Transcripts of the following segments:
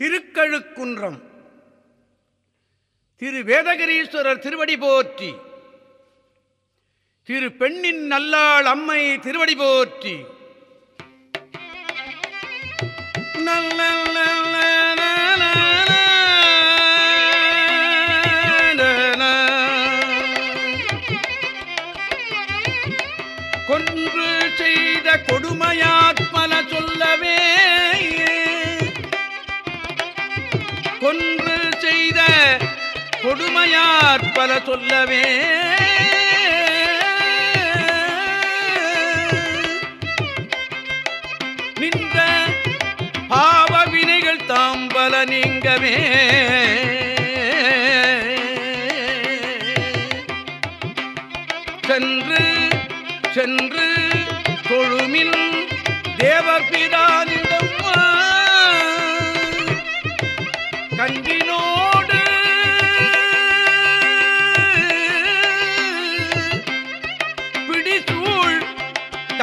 திருக்கழுக்குன்றம். திரு வேதகிரீஸ்வரர் திருவடி போற்றி. திரு பெண்ணின் நல்லாள் அம்மை திருவடி போற்றி. நல்ல பல சொல்லவே. நின்ற பாவ வினைகள் தாம் பல நீங்கவே. சென்று சென்று தொழுமின் தேவபிதானின்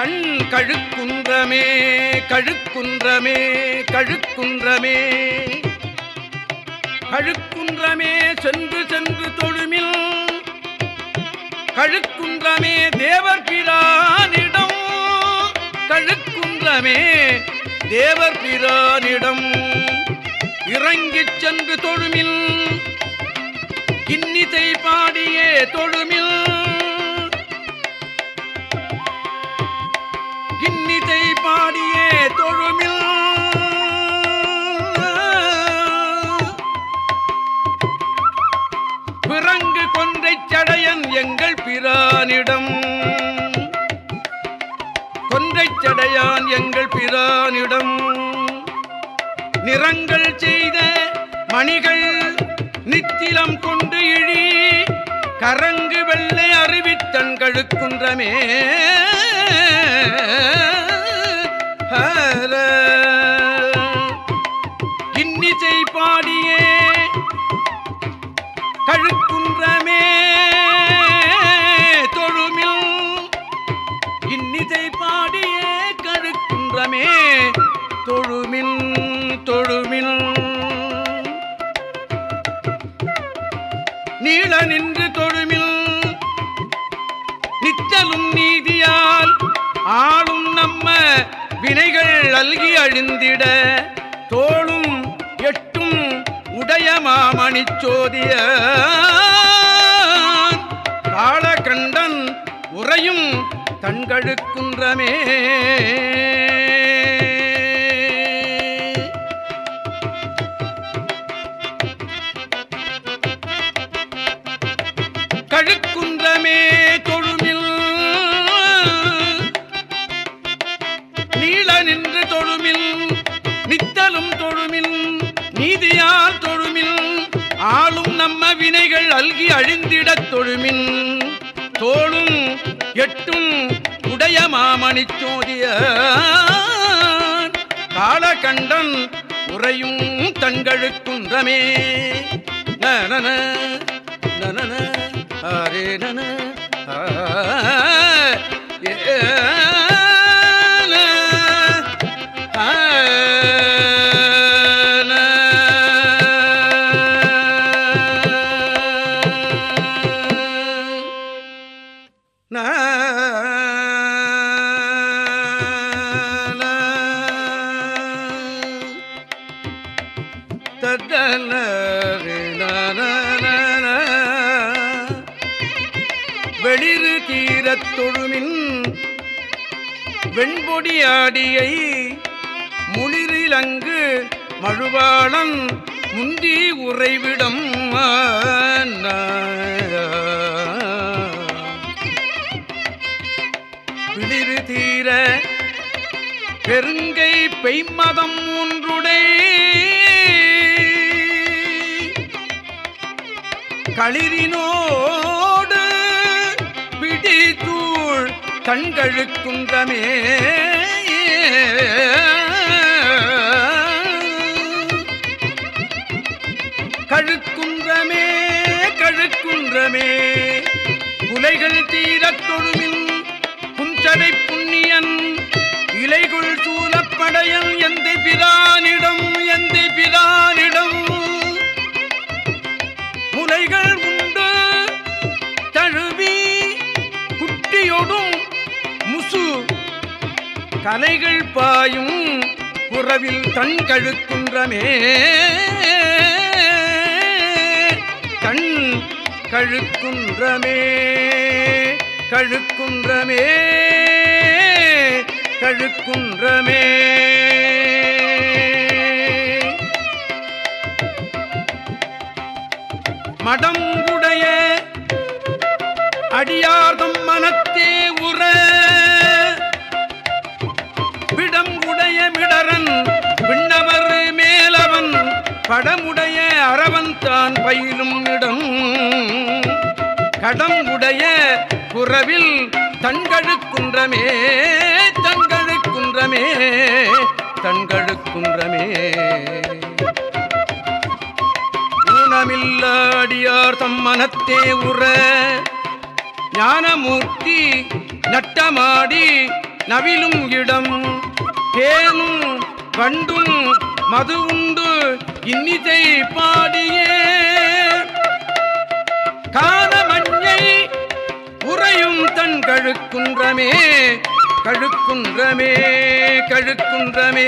கண் கழுக்குன்றமே கழுக்குன்றமே கழுக்குன்றமே. கழுக்குன்றமே சென்று சென்று தொழுமில். கழுக்குன்றமே தேவர் பிரானிடம். கழுக்குன்றமே தேவர் பிரானிடம். இறங்கிச் சென்று தொழுமில். கிண்ணிசை பாடியே தொழுமில். பாடியே தொழுமில். பிறங்கு கொன்றை சடையன் எங்கள் பிரானிடம். கொன்றை சடையான் எங்கள் பிரானிடம். நிறங்கள் செய்த மணிகள் நித்திலம் கொண்டு இழி கரங்கு வெள்ளை அறிவித்தன் ஆளும் நம்ம வினைகள் அல்கி அழிந்திட தோளும் எட்டும் உடைய மாமணி சோதிய. காளகண்டன் உறையும் தன்கழுக்குன்றமே. அல்கி அழிந்திடத் தொழுமின் தோளும் எட்டும் உடைய மாமணி சோதிய காலகண்டன் உறையும் தங்களுக்குன்றமே நன நன அரே நன ஏ, வெளிறு தீரத் தொழுமின் வெண்பொடியாடியை முளிரிலங்கு மழுவாளன் முந்தி உறைவிடம் விளிறு தீர பெருங்கை பெய்மதம் களிரினோடு பிடித்தூள் கண்கழுக்குன்றமே கழுக்குன்றமே கழுக்குன்றமே புலைகள் தீரத் தொழுமின் புஞ்சடை புண்ணியன் இலைகுள் சூலப்படையல் எந்தை பிரானிடம் எந்தை பிரான் கலைகள் பாயும் புறவில் தன் கழுக்குன்றமே. கண் கழுக்குன்றமே. கழுக்குன்றமே. கழுக்குன்றமே. மடம் கடமுடைய அரவன் தான் பயிலும் இடம். கடம் உடைய புறவில் தங்கழுக்குன்றமே தங்கழுக்குன்றமே தங்கழுக்குன்றமே ஊனமில்லாடியார் தம் மனத்தே உற ஞானமூர்த்தி நட்டமாடி நவிலும் இடம். பேனும் வண்டும் மது உண்டு இன்னிசை பாடியே. காணமஞ்சை உறையும் தன் கழுக்குன்றமே கழுக்குன்றமே கழுக்குன்றமே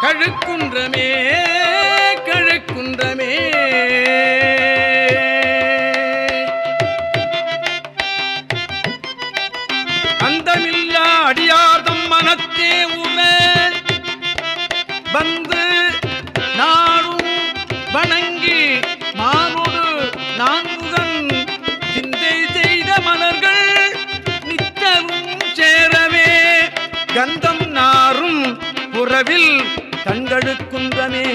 கழுக்குன்றமே கழுக்குன்றமே. கந்தம் நாரும் புறவில் தங்களுக்குந்தமே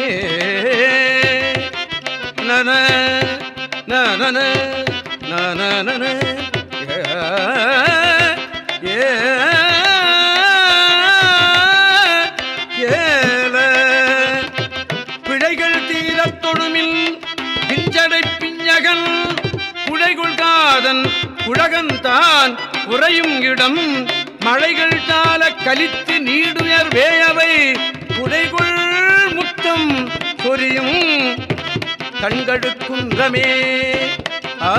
நன நன நன ஏ ஏல. பிழைகள் தீரத் தொழுமில் பிஞ்சடை பிஞ்சகன் குழைகுள்காதன் குழகன்தான் உறையும் இடம். மழைகள் தால கலித்து நீடுயர் வேயவை குடைகுள் முத்தம் சொரியும் கண்களுக்குன்றமே ஆ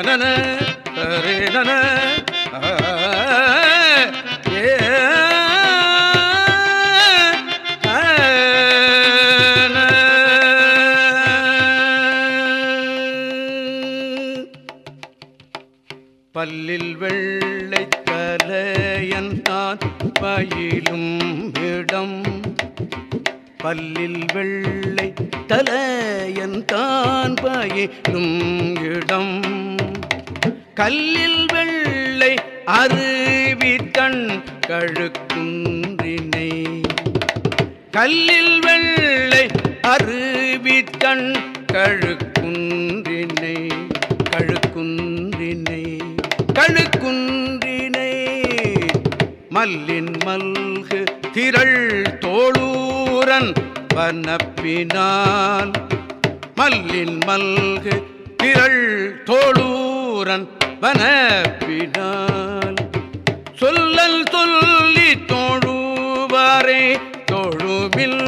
நன நன பல்லில் வெள்ளை தலையன் தான் பயிலும் இடம். கல்லில் வெள்ளை அருவி தன் கழுக்குன்றினை. கல்லில் வெள்ளை அருவி நப்பினான் மல்லின் மல்கு திரள் தோளூரன் வனப்பினான் சொல்லல் சொல்லி தோழுவாரே தோழுமில்